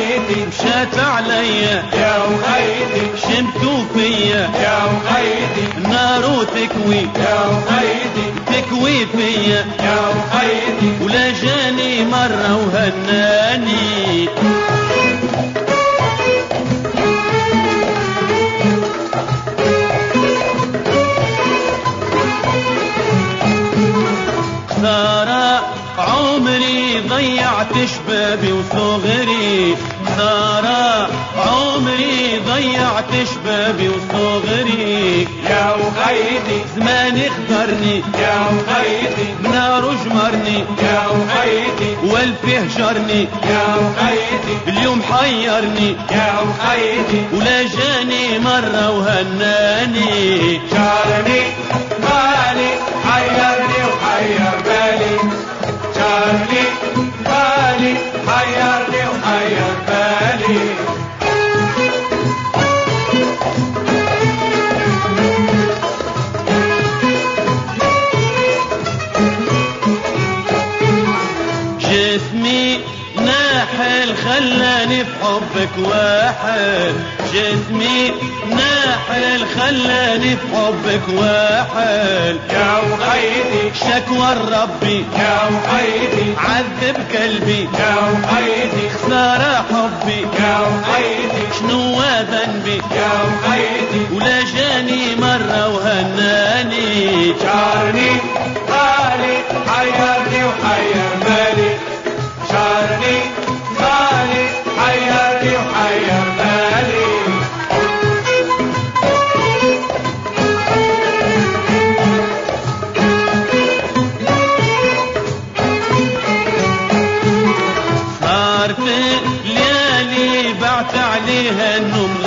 وخيتي مشات عليا. يا وخيتي شمتوا فيا. يا وخيتي النار تكوي يا وخيتي تكوي فيا. يا وخيتي ولا جاني مرة وهناني. ضيعت شبابي وصغري. خسارة عمري ضيعت شبابي وصغري. يا وخيتي. زماني اختارني يا وخيتي. نار جمرني يا وخيتي. والفي هجرني يا وخيتي. اليوم حيرني. يا وخيتي. ولا جاني مرة وهناني. شارني خلاني في حبك واحد. جسمي ناحل خلاني في حبك واحد. يا وخيتي شكوى ربي يا وخيتي عذب قلبي. يا وخيتي خسارة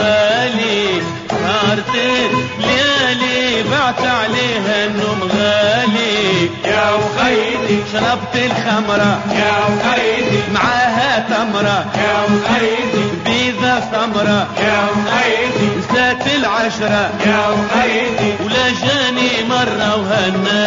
غالي. صارت ليالي بعت عليها النوم غالي. يا وخيتي شربت الخمرة. يا وخيتي معاها تمرة. يا وخيتي بيضة سمرة. يا وخيتي نسات العشرة. يا وخيتي ولا جاني مرة وهناني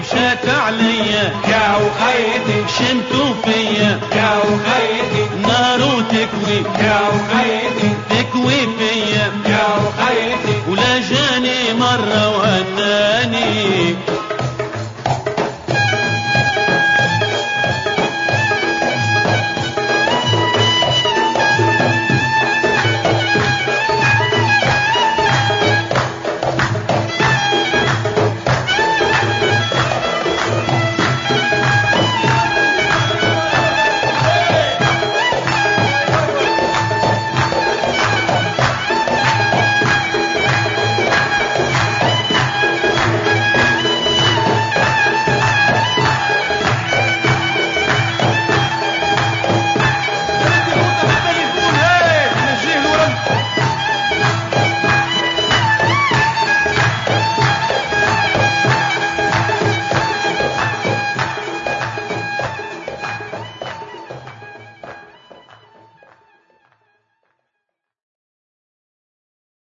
مشات عليا. يا وخيتي شمتوا فيا. يا وخيتي نار تكوي. يا وخيتي